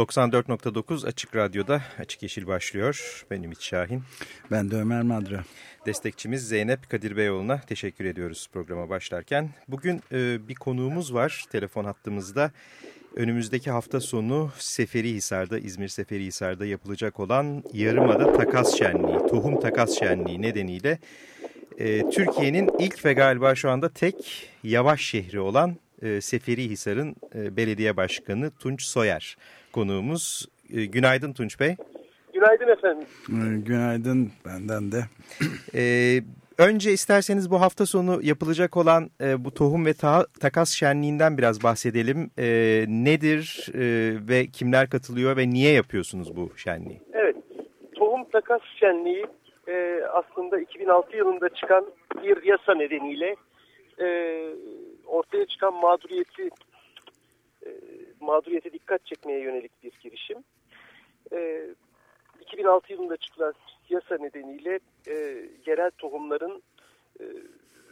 94.9 Açık Radyo'da Açık Yeşil başlıyor. Ben Ümit Şahin. Ben de Ömer Madra. Destekçimiz Zeynep Kadir Beyoğlu'na teşekkür ediyoruz programa başlarken. Bugün e, bir konuğumuz var telefon hattımızda. Önümüzdeki hafta sonu Seferihisar'da, İzmir Seferihisar'da yapılacak olan Yarımada Takas Şenliği, Tohum Takas Şenliği nedeniyle e, Türkiye'nin ilk ve galiba şu anda tek yavaş şehri olan e, Seferihisar'ın e, belediye başkanı Tunç Soyer konuğumuz. E, günaydın Tunç Bey. Günaydın efendim. E, günaydın benden de. Ee, önce isterseniz bu hafta sonu yapılacak olan e, bu tohum ve ta takas şenliğinden biraz bahsedelim. E, nedir e, ve kimler katılıyor ve niye yapıyorsunuz bu şenliği? Evet, tohum takas şenliği e, aslında 2006 yılında çıkan bir yasa nedeniyle e, ortaya çıkan mağduriyeti e, mağduriyete dikkat çekmeye yönelik bir girişim. E, 2006 yılında çıkan yasa nedeniyle e, yerel tohumların e,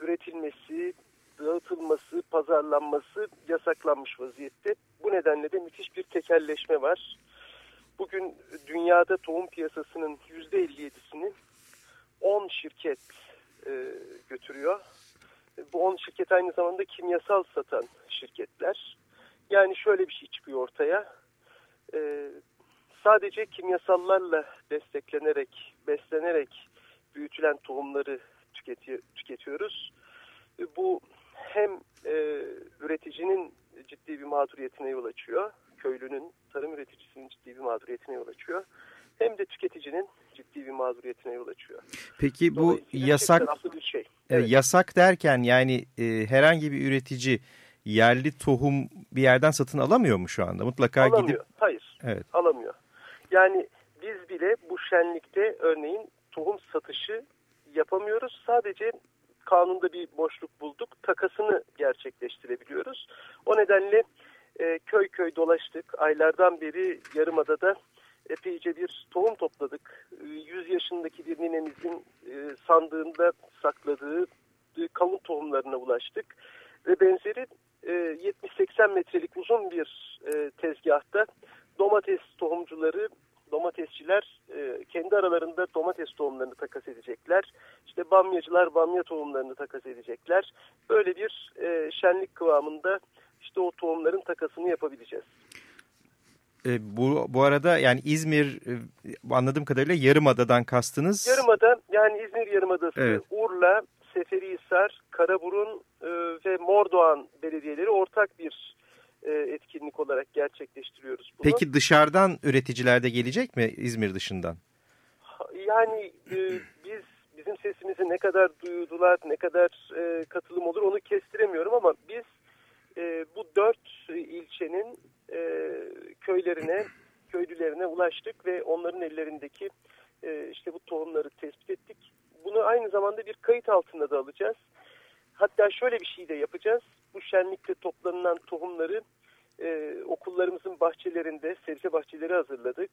üretilmesi, dağıtılması, pazarlanması yasaklanmış vaziyette. Bu nedenle de müthiş bir tekelleşme var. Bugün dünyada tohum piyasasının %57'sini 10 şirket e, götürüyor. Bu 10 şirket aynı zamanda kimyasal satan şirketler. Yani şöyle bir şey çıkıyor ortaya. E, sadece kimyasallarla desteklenerek, beslenerek büyütülen tohumları tüketi tüketiyoruz. E, bu hem e, üreticinin ciddi bir mağduriyetine yol açıyor. Köylünün, tarım üreticisinin ciddi bir mağduriyetine yol açıyor. Hem de tüketicinin ciddi bir mağduriyetine yol açıyor. Peki bu yasak bir şey. E, evet. yasak derken yani e, herhangi bir üretici yerli tohum bir yerden satın alamıyor mu şu anda? Mutlaka alamıyor. gidip Hayır. Evet. Alamıyor. Yani biz bile bu şenlikte örneğin tohum satışı yapamıyoruz. Sadece kanunda bir boşluk bulduk. Takasını gerçekleştirebiliyoruz. O nedenle e, köy köy dolaştık. Aylardan beri Yarımada'da epeyce bir tohum topladık. 100 yaşındaki bir ninemizin e, sandığında sakladığı e, kavun tohumlarına ulaştık. Ve benzeri e, 70-80 metrelik uzun bir e, tezgahta domates tohumcuları, domatesçiler e, kendi aralarında domates tohumlarını takas edecekler. İşte bamyacılar bamya tohumlarını takas edecekler. Böyle bir e, şenlik kıvamında işte o tohumların takasını yapabileceğiz. E, bu, bu arada yani İzmir e, anladığım kadarıyla Yarımada'dan kastınız. Yarımada yani İzmir Yarımadası, evet. Urla, Seferihisar, Karaburun e, ve Mordoğan belediyeleri ortak bir e, etkinlik olarak gerçekleştiriyoruz bunu. Peki dışarıdan üreticiler de gelecek mi İzmir dışından? Yani e, biz bizim sesimizi ne kadar duydular, ne kadar e, katılım olur onu kestiremiyorum ama biz e, bu dört ilçenin e, köylerine, köylülerine ulaştık ve onların ellerindeki e, işte bu tohumları tespit ettik. Bunu aynı zamanda bir kayıt altında da alacağız. Hatta şöyle bir şey de yapacağız. Bu şenlikte toplanılan tohumları e, okullarımızın bahçelerinde sebze bahçeleri hazırladık.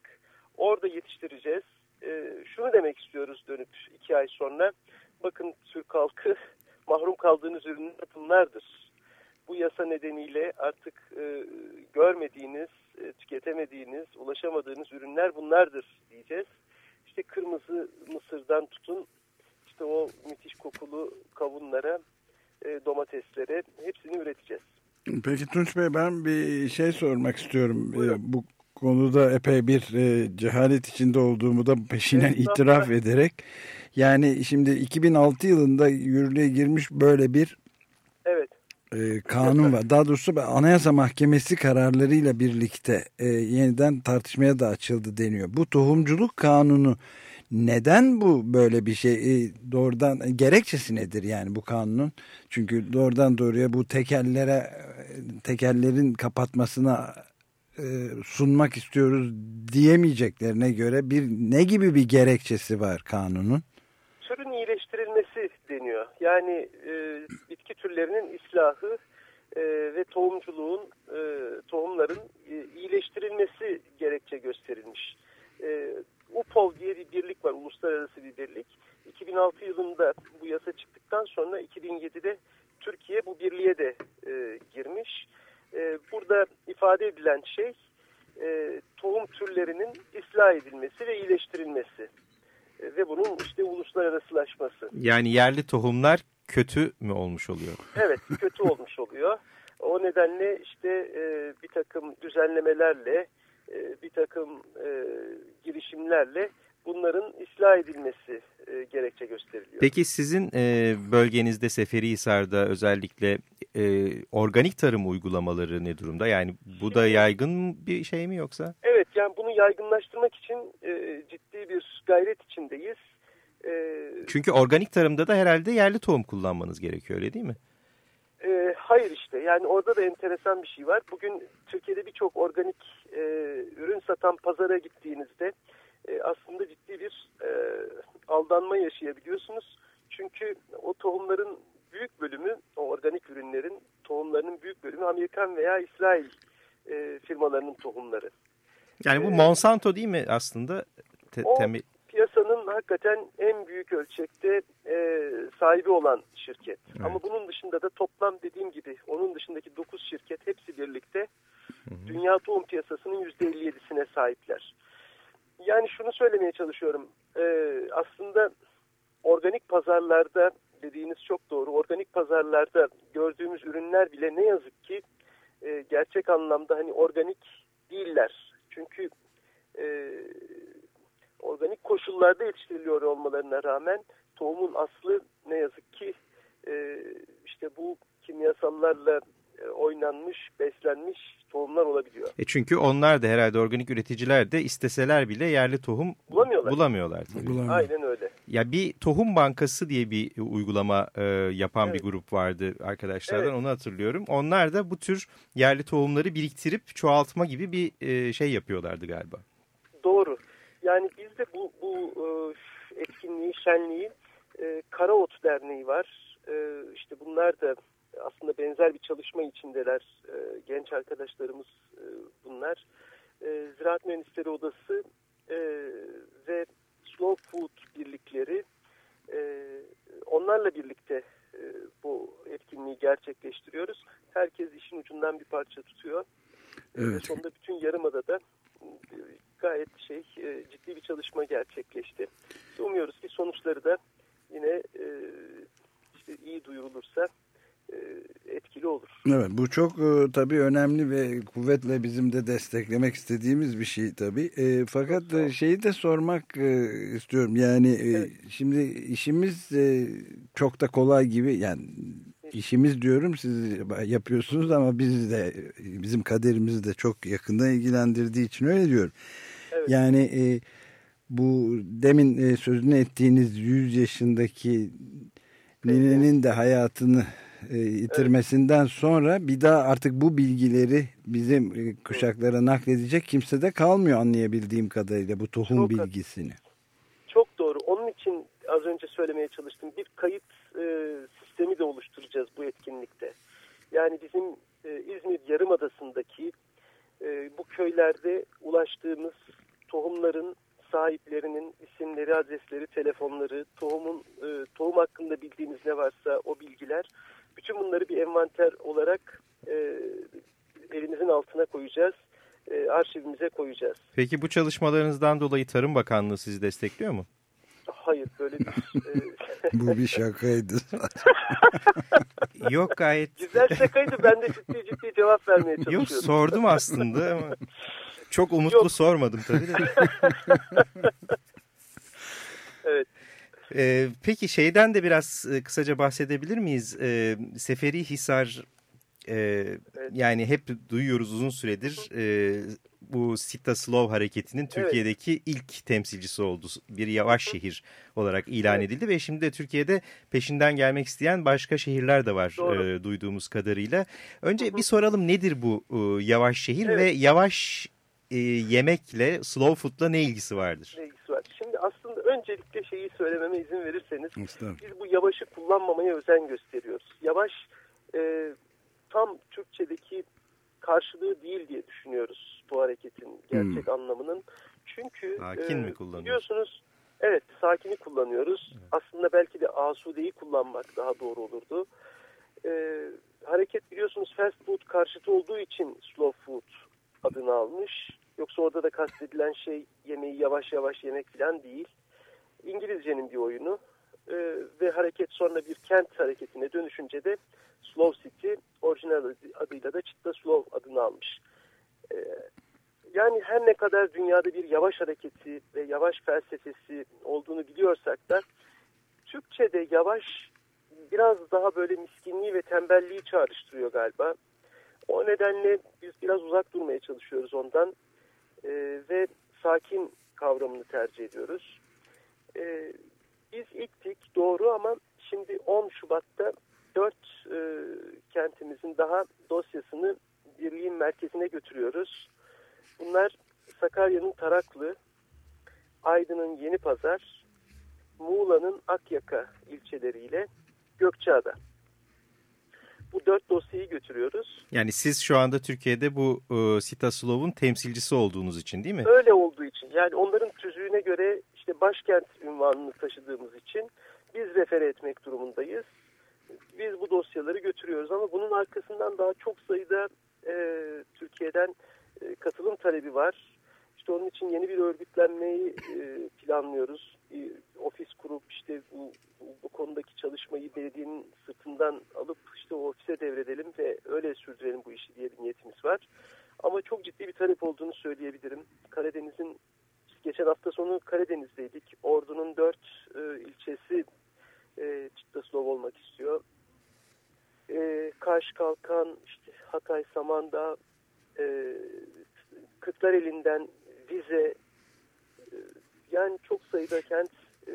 Orada yetiştireceğiz. E, şunu demek istiyoruz dönüp iki ay sonra. Bakın Türk halkı mahrum kaldığınız ürünler bunlardır. Bu yasa nedeniyle artık e, görmediğiniz, e, tüketemediğiniz, ulaşamadığınız ürünler bunlardır diyeceğiz. İşte kırmızı mısırdan tutun işte o müthiş kokulu kavunlara, e, domateslere hepsini üreteceğiz. Peki Tunç Bey ben bir şey sormak istiyorum. Buyurun. Bu konuda epey bir e, cehalet içinde olduğumu da peşinen evet, itiraf ederek. Yani şimdi 2006 yılında yürürlüğe girmiş böyle bir evet. e, kanun var. Daha doğrusu Anayasa Mahkemesi kararlarıyla birlikte e, yeniden tartışmaya da açıldı deniyor. Bu tohumculuk kanunu neden bu böyle bir şey e, doğrudan gerekçesi nedir yani bu kanunun? Çünkü doğrudan doğruya bu tekerlere tekerlerin kapatmasına e, sunmak istiyoruz diyemeyeceklerine göre bir ne gibi bir gerekçesi var kanunun? Türün iyileştirilmesi deniyor. Yani e, bitki türlerinin islahı e, ve tohumculuğun, e, tohumların e, iyileştirilmesi gerekçe gösterilmiş. E, UPOV diye bir birlik var, uluslararası bir birlik. 2006 yılında bu yasa çıktıktan sonra 2007'de Türkiye bu birliğe de e, girmiş. E, burada ifade edilen şey e, tohum türlerinin ıslah edilmesi ve iyileştirilmesi e, ve bunun işte uluslararasılaşması. Yani yerli tohumlar kötü mü olmuş oluyor? Evet kötü olmuş oluyor. O nedenle işte e, bir takım düzenlemelerle e, bir takım e, girişimlerle bunların ıslah edilmesi e, gerekçe gösteriliyor. Peki sizin e, bölgenizde Seferihisar'da özellikle e, organik tarım uygulamaları ne durumda? Yani bu da yaygın bir şey mi yoksa? Evet yani bunu yaygınlaştırmak için e, ciddi bir gayret içindeyiz. E, Çünkü organik tarımda da herhalde yerli tohum kullanmanız gerekiyor öyle değil mi? E, hayır işte yani orada da enteresan bir şey var. Bugün Türkiye'de birçok organik e, ürün satan pazara gittiğinizde e, aslında ciddi bir e, aldanma yaşayabiliyorsunuz. Çünkü o tohumların büyük bölümü, o organik ürünlerin tohumlarının büyük bölümü Amerikan veya İsrail e, firmalarının tohumları. Yani bu Ee, Monsanto değil mi aslında? Te O temel- piyasanın hakikaten en büyük ölçekte e, sahibi olan şirket. Evet. Ama bunun dışında da toplam dediğim gibi onun dışındaki 9 şirket hepsi birlikte dünya tohum piyasasının %57'sine sahipler. Yani şunu söylemeye çalışıyorum. E, aslında organik pazarlarda dediğiniz çok doğru. Organik pazarlarda gördüğümüz ürünler bile ne yazık ki e, gerçek anlamda hani organik değiller. Çünkü e, organik koşullarda yetiştiriliyor olmalarına rağmen tohumun aslı ne yazık ki e, işte bu kimyasallarla oynanmış, beslenmiş tohumlar olabiliyor. E çünkü onlar da herhalde organik üreticiler de isteseler bile yerli tohum Bulamıyorlar. bulamıyorlar. tabii. Bulamıyorum. Aynen öyle. Ya bir tohum bankası diye bir uygulama e, yapan Evet. bir grup vardı arkadaşlardan Evet. onu hatırlıyorum. Onlar da bu tür yerli tohumları biriktirip çoğaltma gibi bir e, şey yapıyorlardı galiba. Doğru. Yani bizde bu, bu e, etkinliği, şenliği e, Karaot Derneği var. E, işte bunlar da aslında benzer bir çalışma içindeler. E, genç arkadaşlarımız e, bunlar. E, Ziraat Mühendisleri Odası e, ve Slow Food birlikleri e, onlarla birlikte e, bu etkinliği gerçekleştiriyoruz. Herkes işin ucundan bir parça tutuyor. E, Evet. Sonunda bütün Yarımada'da e, gayet şey e, ciddi bir çalışma gerçekleşti. Umuyoruz ki sonuçları da yine e, işte iyi duyurulursa etkili olur. Evet bu çok e, tabii önemli ve kuvvetle bizim de desteklemek istediğimiz bir şey tabii. E, fakat e, şeyi de sormak e, istiyorum. Yani e, Evet. şimdi işimiz e, çok da kolay gibi yani işimiz diyorum siz yapıyorsunuz ama biz de bizim kaderimizi de çok yakından ilgilendirdiği için öyle diyorum. Evet. Yani e, bu demin e, sözünü ettiğiniz 100 yaşındaki ninenin de hayatını e, yitirmesinden sonra bir daha artık bu bilgileri bizim e, kuşaklara nakledecek kimse de kalmıyor anlayabildiğim kadarıyla bu tohum Çok bilgisini. Çok doğru. Onun için az önce söylemeye çalıştım. Bir kayıt e, sistemi de oluşturacağız bu etkinlikte. Yani bizim e, İzmir Yarımadası'ndaki e, bu köylerde ulaştığımız tohumların sahiplerinin isimleri, adresleri, telefonları, tohumun e, tohum hakkında bildiğimiz ne varsa o bilgiler, bütün bunları bir envanter olarak e, elimizin altına koyacağız, e, arşivimize koyacağız. Peki bu çalışmalarınızdan dolayı Tarım Bakanlığı sizi destekliyor mu? Hayır böyle bir e, Bu bir şakaydı. Yok gayet güzel şakaydı. Ben de ciddi ciddi cevap vermeye çalışıyorum. yok sordum aslında ama çok umutlu Yok. sormadım tabii de. Evet. Ee, peki şeyden de biraz e, kısaca bahsedebilir miyiz? Ee, Seferihisar e, Evet. yani hep duyuyoruz uzun süredir e, bu Sita Slow hareketinin Türkiye'deki evet. ilk temsilcisi oldu. Bir yavaş şehir olarak ilan evet. edildi ve şimdi de Türkiye'de peşinden gelmek isteyen başka şehirler de var e, duyduğumuz kadarıyla. Önce Hı -hı. bir soralım nedir bu e, yavaş şehir evet. ve yavaş e, yemekle, slow food'la ne ilgisi vardır? Ne ilgisi var? Şimdi aslında öncelikle şeyi söylememe izin verirseniz biz bu yavaşı kullanmamaya özen gösteriyoruz. Yavaş e, tam Türkçedeki karşılığı değil diye düşünüyoruz bu hareketin gerçek hmm. anlamının. Çünkü sakin e, mi? Biliyorsunuz evet sakini kullanıyoruz. Evet. Aslında belki de asudeyi kullanmak daha doğru olurdu. E, hareket biliyorsunuz fast food karşıtı olduğu için slow food adını almış. Yoksa orada da kastedilen şey yemeği yavaş yavaş yemek falan değil. İngilizcenin bir oyunu e, ve hareket sonra bir kent hareketine dönüşünce de Slow City orijinal adıyla da Chitta Slow adını almış. E, yani her ne kadar dünyada bir yavaş hareketi ve yavaş felsefesi olduğunu biliyorsak da Türkçe'de yavaş biraz daha böyle miskinliği ve tembelliği çağrıştırıyor galiba. O nedenle biz biraz uzak durmaya çalışıyoruz ondan e, ve sakin kavramını tercih ediyoruz. E, biz ilktik doğru ama şimdi 10 Şubat'ta 4 e, kentimizin daha dosyasını birliğin merkezine götürüyoruz. Bunlar Sakarya'nın Taraklı, Aydın'ın Yeni Pazar, Muğla'nın Akyaka ilçeleriyle Gökçeada bu dört dosyayı götürüyoruz. Yani siz şu anda Türkiye'de bu e, Sita Slov'un temsilcisi olduğunuz için değil mi? Öyle olduğu için. Yani onların tüzüğüne göre işte başkent ünvanını taşıdığımız için biz refere etmek durumundayız. Biz bu dosyaları götürüyoruz ama bunun arkasından daha çok sayıda e, Türkiye'den e, katılım talebi var. İşte onun için yeni bir örgütlenmeyi e, planlıyoruz. E, ofis kurup işte bu, bu konudaki çalışmayı belediyenin sırtından alıp işte ofise devredelim ve öyle sürdürelim bu işi diye bir niyetimiz var. Ama çok ciddi bir talep olduğunu söyleyebilirim. Karadeniz'in geçen hafta sonu Karadeniz'deydik. Ordu'nun dört e, ilçesi e, Çittaslov olmak istiyor. E, Kaş, Kalkan, işte Hatay, Samandağ, e, Kırklareli'nden Vize, e, yani çok sayıda kent e,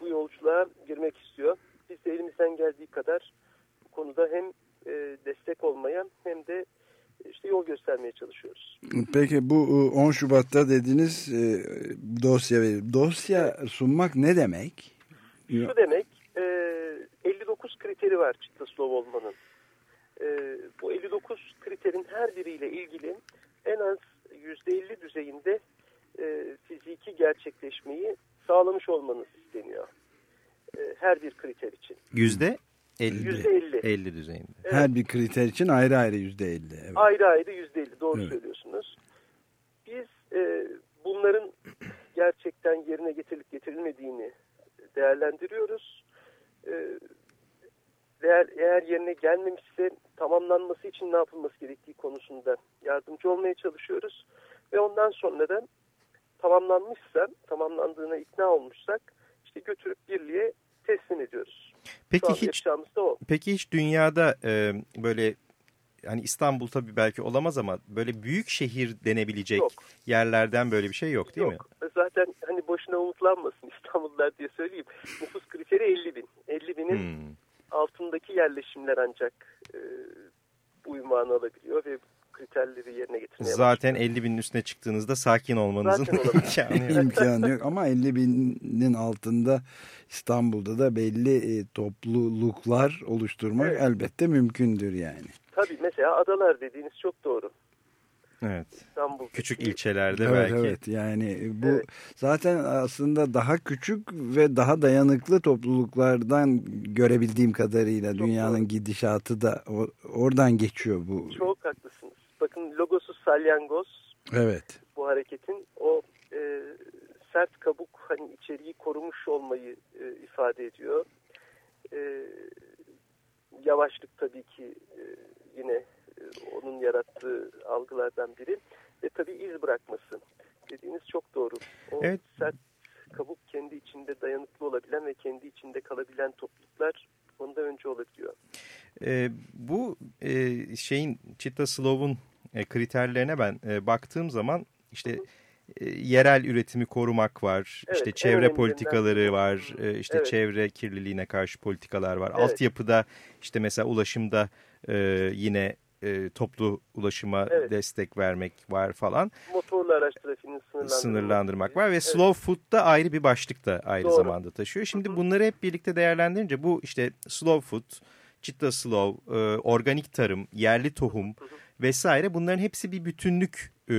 bu yolculuğa girmek istiyor. Biz de elimizden geldiği kadar bu konuda hem e, destek olmaya hem de işte yol göstermeye çalışıyoruz. Peki bu 10 Şubat'ta dediğiniz dosya dosya sunmak ne demek? Şu demek 59 kriteri var Çittaslov olmanın. Bu 59 kriterin her biriyle ilgili en az %50 düzeyinde e, fiziki gerçekleşmeyi sağlamış olmanız isteniyor. E, her bir kriter için. Yüzde 50. Yüzde 50. 50 düzeyinde. Evet. Her bir kriter için ayrı ayrı yüzde 50. Evet. Ayrı ayrı yüzde 50 doğru evet. söylüyorsunuz. Biz e, bunların gerçekten yerine getirilip getirilmediğini değerlendiriyoruz. E, eğer, eğer yerine gelmemişse tamamlanması için ne yapılması gerektiği konusunda yardımcı olmaya çalışıyoruz. Ve ondan sonra da tamamlanmışsa, tamamlandığına ikna olmuşsak işte götürüp birliğe teslim ediyoruz. Peki hiç, peki hiç dünyada e, böyle hani İstanbul tabii belki olamaz ama böyle büyük şehir denebilecek yok. yerlerden böyle bir şey yok değil yok. mi? Zaten hani boşuna umutlanmasın İstanbullular diye söyleyeyim. Nüfus kriteri 50 bin. 50 binin hmm. altındaki yerleşimler ancak e, bu ünvanı alabiliyor ve kriterleri yerine getirmeye Zaten başlıyor. 50 binin üstüne çıktığınızda sakin olmanızın imkanı yok. imkanı yok ama 50 binin altında İstanbul'da da belli e, topluluklar oluşturmak evet. elbette mümkündür yani. Tabii mesela adalar dediğiniz çok doğru. Evet. İstanbul küçük ilçelerde evet, belki. Evet yani bu evet. zaten aslında daha küçük ve daha dayanıklı topluluklardan görebildiğim kadarıyla Çok dünyanın doğru. gidişatı da oradan geçiyor bu. Çok salyangoz. Evet. Bu hareketin o e, sert kabuk hani içeriği korumuş olmayı e, ifade ediyor. E, yavaşlık tabii ki e, yine e, onun yarattığı algılardan biri. Ve tabii iz bırakması. Dediğiniz çok doğru. O evet. sert kabuk kendi içinde dayanıklı olabilen ve kendi içinde kalabilen topluluklar onda önce olabiliyor. E, bu e, şeyin Çita Slov'un e, kriterlerine ben e, baktığım zaman işte e, yerel üretimi korumak var, Evet, işte çevre politikaları var, e, işte Evet. çevre kirliliğine karşı politikalar var. Evet. Altyapıda işte mesela ulaşımda e, yine e, toplu ulaşıma Evet. destek vermek var falan. Motorlu araç trafiğini sınırlandırmak, Sınırlandırmak var ve Evet. slow food da ayrı bir başlık da aynı Doğru. zamanda taşıyor. Şimdi bunları hep birlikte değerlendirince bu işte slow food, chitta slow, e, organik tarım, yerli tohum vesaire bunların hepsi bir bütünlük e,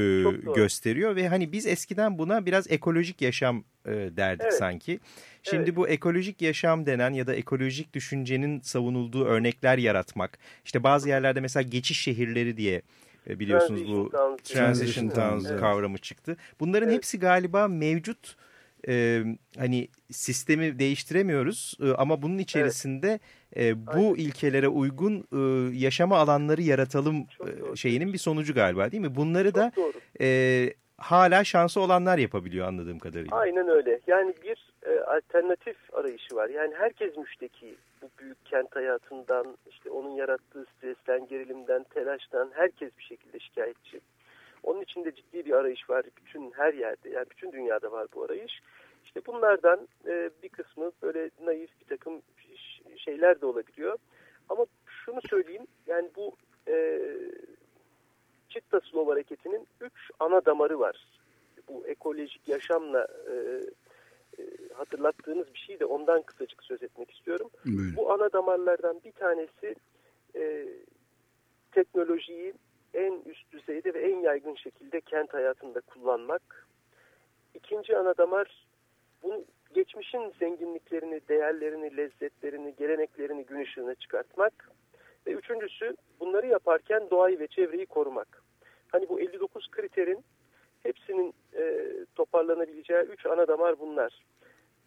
gösteriyor ve hani biz eskiden buna biraz ekolojik yaşam e, derdik Evet. sanki. Şimdi Evet. bu ekolojik yaşam denen ya da ekolojik düşüncenin savunulduğu örnekler yaratmak. İşte bazı yerlerde mesela geçiş şehirleri diye e, biliyorsunuz bu Transition towns. transition towns towns, kavramı çıktı. Bunların Evet. hepsi galiba mevcut e, hani sistemi değiştiremiyoruz e, ama bunun içerisinde e, bu Aynen. ilkelere uygun e, yaşama alanları yaratalım e, şeyinin bir sonucu galiba değil mi? Bunları da Çok doğru. e, hala şansı olanlar yapabiliyor anladığım kadarıyla. Aynen öyle. Yani bir e, alternatif arayışı var. Yani herkes müşteki bu büyük kent hayatından, işte onun yarattığı stresten, gerilimden, telaştan herkes bir şekilde şikayetçi. Onun için de ciddi bir arayış var bütün her yerde. Yani bütün dünyada var bu arayış. İşte bunlardan e, bir kısmı böyle naif bir takım şeyler de olabiliyor. Ama şunu söyleyeyim yani bu e, Çitta Slow hareketinin üç ana damarı var. Bu ekolojik yaşamla e, e, hatırlattığınız bir şey de ondan kısacık söz etmek istiyorum. Buyurun. Bu ana damarlardan bir tanesi e, teknolojiyi en üst düzeyde ve en yaygın şekilde kent hayatında kullanmak. İkinci ana damar bu geçmişin zenginliklerini, değerlerini, lezzetlerini, geleneklerini gün ışığına çıkartmak. Ve üçüncüsü bunları yaparken doğayı ve çevreyi korumak. Hani bu 59 kriterin hepsinin e, toparlanabileceği üç ana damar bunlar.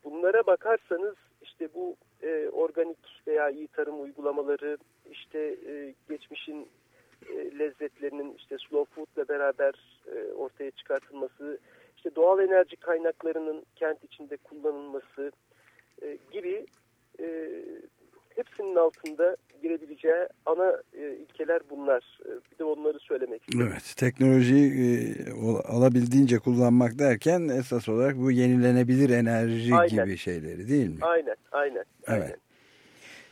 Bunlara bakarsanız işte bu e, organik veya iyi tarım uygulamaları, işte e, geçmişin e, lezzetlerinin işte slow food'la beraber e, ortaya çıkartılması, işte doğal enerji kaynaklarının kent içinde kullanılması e, gibi e, hepsinin altında girebileceği ana e, ilkeler bunlar. E, bir de onları söylemek istiyorum. Evet, teknolojiyi e, ol- alabildiğince kullanmak derken esas olarak bu yenilenebilir enerji Aynen. gibi şeyleri değil mi? Aynen, aynen. Evet. aynen.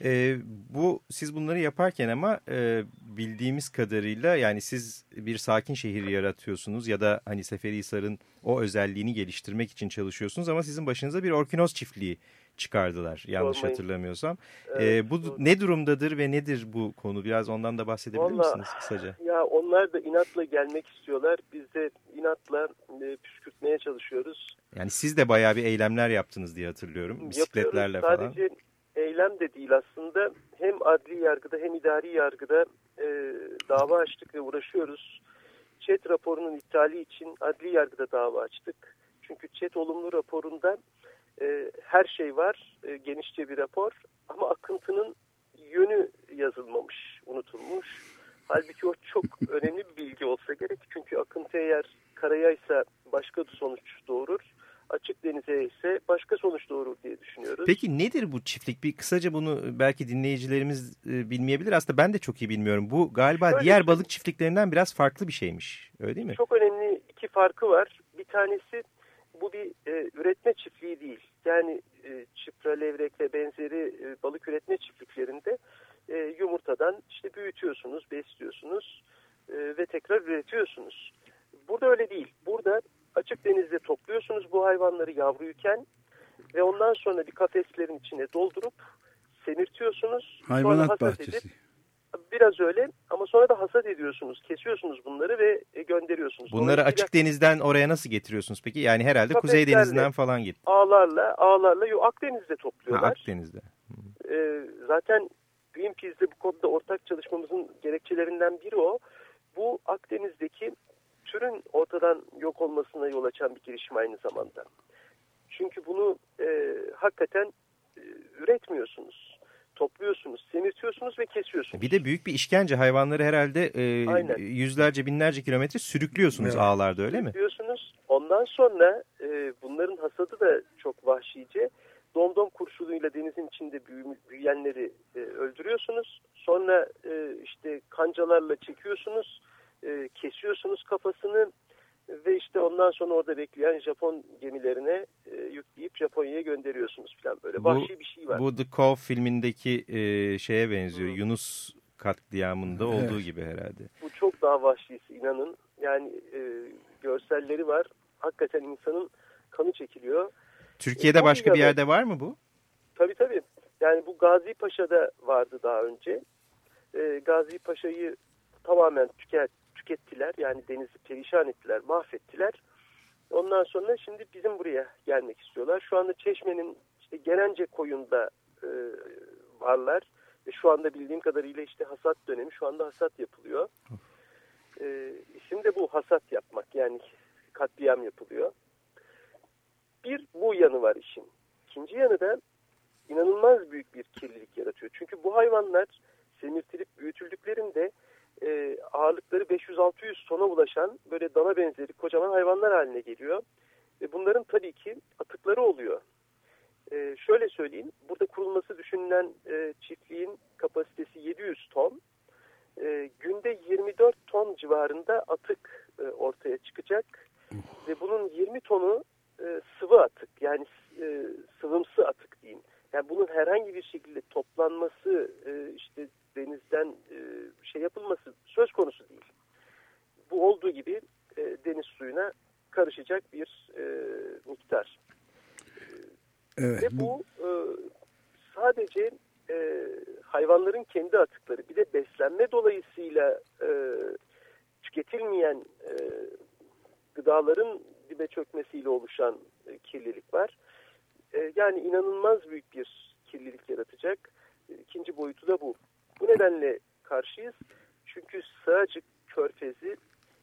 E, bu siz bunları yaparken ama e, bildiğimiz kadarıyla yani siz bir sakin şehir yaratıyorsunuz ya da hani Seferihisar'ın o özelliğini geliştirmek için çalışıyorsunuz ama sizin başınıza bir orkinos çiftliği çıkardılar yanlış Sormayın. hatırlamıyorsam. Evet, E, bu doğru. ne durumdadır ve nedir bu konu? Biraz ondan da bahsedebilir Vallahi- misiniz kısaca? Ya onlar da inatla gelmek istiyorlar. Biz de inatla e, püskürtmeye çalışıyoruz. Yani siz de bayağı bir eylemler yaptınız diye hatırlıyorum. Bisikletlerle Yapıyoruz. falan. Sadece eylem de değil aslında. Hem adli yargıda hem idari yargıda e, dava açtık ve uğraşıyoruz. ÇED raporunun iptali için adli yargıda dava açtık. Çünkü ÇED olumlu raporunda e, her şey var, e, genişçe bir rapor ama akıntının yönü yazılmamış, unutulmuş. Halbuki o çok önemli bir bilgi olsa gerek. Çünkü akıntı eğer karayaysa başka sonuç doğurur. Açık denize ise başka sonuç doğurur diye düşünüyoruz. Peki nedir bu çiftlik? Bir kısaca bunu belki dinleyicilerimiz e, bilmeyebilir. Aslında ben de çok iyi bilmiyorum. Bu galiba Şöyle diğer balık çiftliklerinden biraz farklı bir şeymiş. Öyle değil mi? Çok önemli iki farkı var. Bir tanesi bu bir e, üretme çiftliği değil. Yani e, çıpra, levrek ve benzeri e, balık üretme çiftliklerinde e, yumurtadan işte büyütüyorsunuz, besliyorsunuz e, ve tekrar üretiyorsunuz. Burada öyle değil. Burada açık denizde topluyorsunuz bu hayvanları yavruyken ve ondan sonra bir kafeslerin içine doldurup semirtiyorsunuz. Sonra Hayvanat hasat bahçesi. edip Biraz öyle ama sonra da hasat ediyorsunuz. Kesiyorsunuz bunları ve e, gönderiyorsunuz. Bunları Dolayısıyla açık denizden oraya nasıl getiriyorsunuz peki? Yani herhalde Kuzey Kafeslerle. Denizi'nden falan git. Ağlarla, ağlarla yo, Akdeniz'de Ha, topluyorlar. Akdeniz'de. Ee, zaten Greenpeace'de bu konuda ortak çalışmamızın gerekçelerinden biri o. Bu Akdeniz'deki türün ortadan yok olmasına yol açan bir girişim aynı zamanda. Çünkü bunu e, hakikaten e, üretmiyorsunuz. Topluyorsunuz, semirtiyorsunuz ve kesiyorsunuz. Bir de büyük bir işkence hayvanları herhalde e, Aynen. yüzlerce binlerce kilometre sürüklüyorsunuz Evet. ağlarda öyle mi? Diyorsunuz. Ondan sonra e, bunların hasadı da çok vahşice. Domdom kurşunuyla denizin içinde büyü- büyüyenleri e, öldürüyorsunuz. Sonra e, işte kancalarla çekiyorsunuz e, kesiyorsunuz kafasını ve işte ondan sonra orada bekleyen Japon gemilerine e, yükleyip Japonya'ya gönderiyorsunuz falan böyle bu, vahşi bir şey var. Bu The Cove filmindeki e, şeye benziyor. Hmm. Yunus katliamında evet. olduğu gibi herhalde. Bu çok daha vahşisi inanın. Yani e, görselleri var. Hakikaten insanın kanı çekiliyor. Türkiye'de e, başka bir yerde var mı bu? Tabii tabii. Yani bu Gazi Paşa'da vardı daha önce. E, Gazi Paşa'yı tamamen tüket, tükettiler. Yani denizi perişan ettiler, mahvettiler. Ondan sonra şimdi bizim buraya gelmek istiyorlar. Şu anda Çeşme'nin işte Gerence koyunda e, varlar. Ve şu anda bildiğim kadarıyla işte hasat dönemi. Şu anda hasat yapılıyor. E, isim de bu hasat yapmak. Yani katliam yapılıyor. Bir bu yanı var işin. İkinci yanı da inanılmaz büyük bir kirlilik yaratıyor. Çünkü bu hayvanlar semirtilip büyütüldüklerinde e, ağırlıkları 500-600 tona ulaşan böyle dana benzeri kocaman hayvanlar haline geliyor. Ve bunların tabii ki atıkları oluyor. E, şöyle söyleyeyim, burada kurulması düşünülen e, çiftliğin kapasitesi 700 ton. E, günde 24 ton civarında atık e, ortaya çıkacak. Ve bunun 20 tonu e, sıvı atık yani e, sıvımsı atık diyeyim. Yani bunun herhangi bir şekilde toplanması, e, işte denizden e, şey yapılması söz konusu değil. Bu olduğu gibi e, deniz suyuna karışacak bir e, miktar. Evet, Ve bu, bu e, sadece e, hayvanların kendi atıkları bir de beslenme dolayısıyla e, tüketilmeyen e, gıdaların dibe çökmesiyle oluşan e, kirlilik var. E, yani inanılmaz büyük bir kirlilik yaratacak. E, ikinci boyutu da bu. Bu nedenle karşıyız. Çünkü Sığacık Körfezi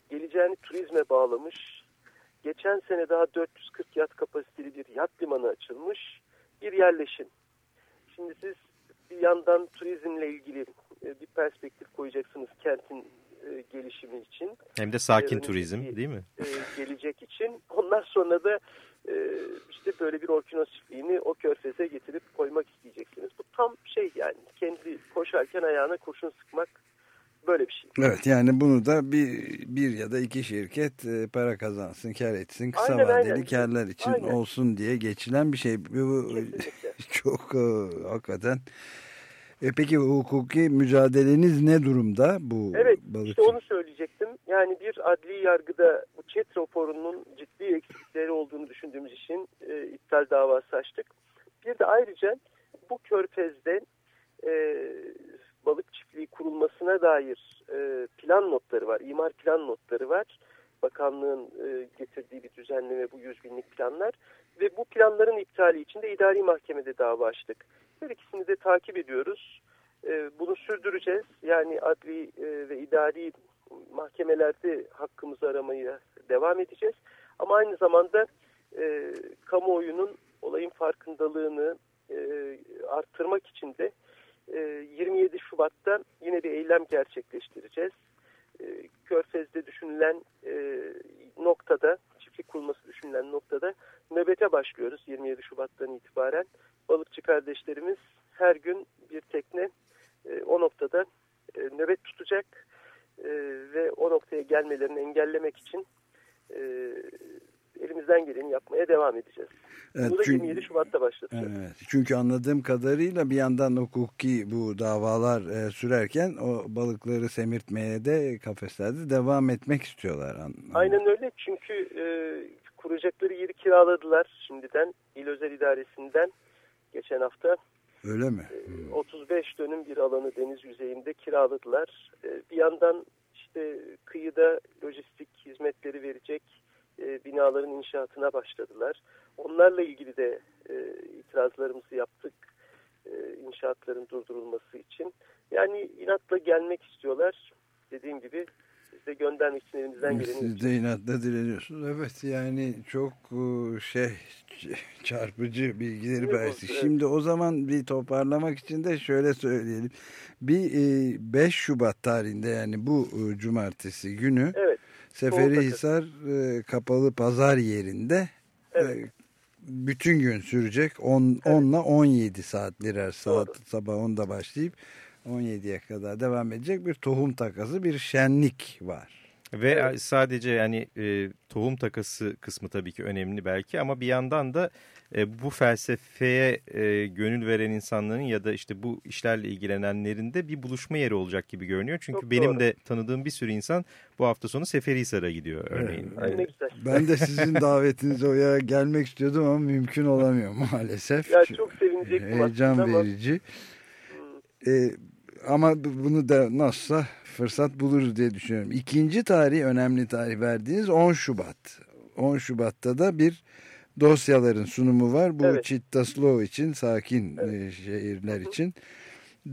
geleceğini turizme bağlamış. Geçen sene daha 440 yat kapasiteli bir yat limanı açılmış. Bir yerleşim. Şimdi siz bir yandan turizmle ilgili e, bir perspektif koyacaksınız kentin e, gelişimi için. Hem de sakin e, turizm değil mi? E, gelecek için. Ondan sonra da e, işte böyle bir orkinos çiftliğini o körfeze getirip koymak isteyeceksiniz. Bu tam şey yani kendi koşarken ayağına kurşun sıkmak böyle bir şey. Evet yani bunu da bir, bir ya da iki şirket e, para kazansın, kar etsin, kısa aynen, vadeli aynen. karlar için aynen. olsun diye geçilen bir şey. Bu çok e, hakikaten e peki hukuki mücadeleniz ne durumda bu Evet balıkçı? işte onu söyleyecektim. Yani bir adli yargıda bu chat raporunun ciddi eksikleri olduğunu düşündüğümüz için e, iptal davası açtık. Bir de ayrıca bu körfezde e, balık çiftliği kurulmasına dair e, plan notları var. imar plan notları var. Bakanlığın e, getirdiği bir düzenleme bu yüz binlik planlar. Ve bu planların iptali için de idari mahkemede dava açtık. Her ikisini de takip ediyoruz. E, bunu sürdüreceğiz. Yani adli e, ve idari mahkemelerde hakkımızı aramaya devam edeceğiz. Ama aynı zamanda e, kamuoyunun olayın farkındalığını e, arttırmak için de e, 27 Şubat'ta yine bir eylem gerçekleştireceğiz. E, Körfez'de düşünülen e, noktada, çiftlik kurulması düşünülen noktada nöbete başlıyoruz 27 Şubat'tan itibaren. Balıkçı kardeşlerimiz her gün bir tekne e, o noktada e, nöbet tutacak e, ve o noktaya gelmelerini engellemek için e, elimizden geleni yapmaya devam edeceğiz. Evet, bu da çünkü, 27 Şubat'ta başlatacağız. Evet, çünkü anladığım kadarıyla bir yandan hukuki bu davalar e, sürerken o balıkları semirtmeye de kafeslerde devam etmek istiyorlar. Aynen öyle çünkü e, kuracakları yeri kiraladılar şimdiden İl Özel İdaresi'nden geçen hafta. Öyle mi? 35 ee, dönüm bir alanı deniz yüzeyinde kiraladılar. Ee, bir yandan işte kıyıda lojistik hizmetleri verecek e, binaların inşaatına başladılar. Onlarla ilgili de e, itirazlarımızı yaptık e, inşaatların durdurulması için. Yani inatla gelmek istiyorlar. Dediğim gibi size göndermek için elimizden geleni Siz de inatla direniyorsunuz. Evet yani çok e, şey çarpıcı bilgileri paylaştık. Evet. Şimdi o zaman bir toparlamak için de şöyle söyleyelim. Bir 5 e, Şubat tarihinde yani bu e, cumartesi günü evet. Seferihisar kapalı pazar yerinde evet. bütün gün sürecek 10 evet. 10 ile 17 saat birer saat sabah 10'da başlayıp 17'ye kadar devam edecek bir tohum takası bir şenlik var. Ve Evet. sadece yani e, tohum takası kısmı tabii ki önemli belki ama bir yandan da e, bu felsefeye e, gönül veren insanların ya da işte bu işlerle ilgilenenlerin de bir buluşma yeri olacak gibi görünüyor. Çünkü Çok benim doğru. de tanıdığım bir sürü insan bu hafta sonu Seferihisar'a gidiyor örneğin. Evet. Güzel. Ben de sizin davetinize oya gelmek istiyordum ama mümkün olamıyor maalesef. Ya çok sevinecektim Heyecan aslında ama verici. Ee, ama bu- bunu da nasılsa fırsat buluruz diye düşünüyorum. İkinci tarih, önemli tarih verdiğiniz 10 Şubat. 10 Şubat'ta da bir dosyaların sunumu var. Bu Evet. Çittaslow için, sakin e, şehirler için.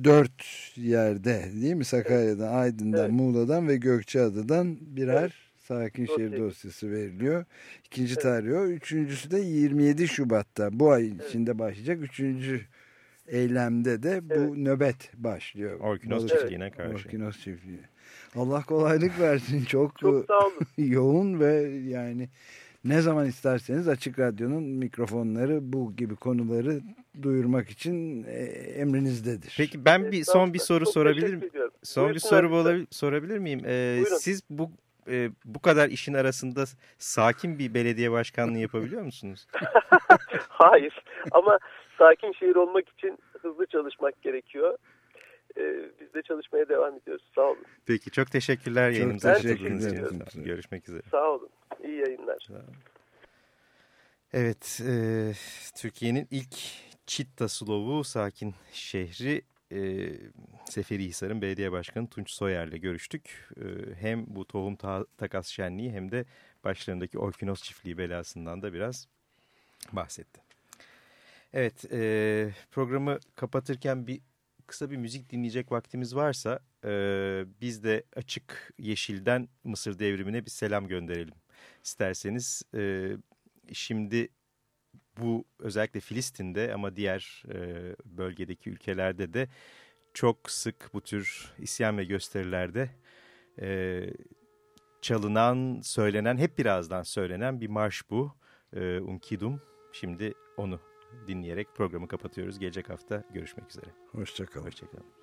Dört yerde değil mi? Sakarya'dan, Aydın'dan, Evet. Muğla'dan ve Gökçeada'dan birer sakin şehir Dosya. dosyası veriliyor. İkinci Evet. tarih o. Üçüncüsü de 27 Şubat'ta. Bu ay içinde başlayacak. Üçüncü eylemde de bu Evet. nöbet başlıyor. Orkinos Balık- çiftliğine karşı. Orkinos çiftliği. Allah kolaylık versin. Çok, çok sağ olun. yoğun ve yani ne zaman isterseniz Açık Radyo'nun mikrofonları bu gibi konuları duyurmak için e, emrinizdedir. Peki ben bir son bir soru Çok sorabilir miyim? Son bir Buyursunlar soru lütfen. olabil- sorabilir miyim? Ee, Buyurun. siz bu e, bu kadar işin arasında sakin bir belediye başkanlığı yapabiliyor musunuz? Hayır ama sakin şehir olmak için hızlı çalışmak gerekiyor. Ee, biz de çalışmaya devam ediyoruz. Sağ olun. Peki çok teşekkürler yayınımıza teşekkür ederim. Görüşmek üzere. Sağ olun. İyi yayınlar. Evet, e, Türkiye'nin ilk Çitta Slov'u sakin şehri e, Seferihisar'ın belediye başkanı Tunç Soyer'le görüştük. E, hem bu tohum ta takas şenliği hem de başlarındaki Orkinos çiftliği belasından da biraz bahsetti. Evet, e, programı kapatırken bir kısa bir müzik dinleyecek vaktimiz varsa e, biz de Açık Yeşil'den Mısır devrimine bir selam gönderelim. İsterseniz e, şimdi bu özellikle Filistin'de ama diğer e, bölgedeki ülkelerde de çok sık bu tür isyan ve gösterilerde e, çalınan, söylenen, hep birazdan söylenen bir marş bu. E, Unkidum. Şimdi onu dinleyerek programı kapatıyoruz. Gelecek hafta görüşmek üzere. Hoşçakalın. Hoşçakalın.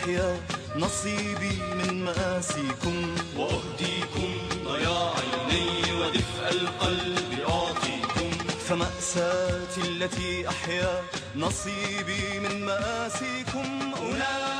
أحيا نصيبي من مآسيكم وأهديكم ضياع عيني ودفء القلب أعطيكم فمأساتي التي أحيا نصيبي من مآسيكم أناديكم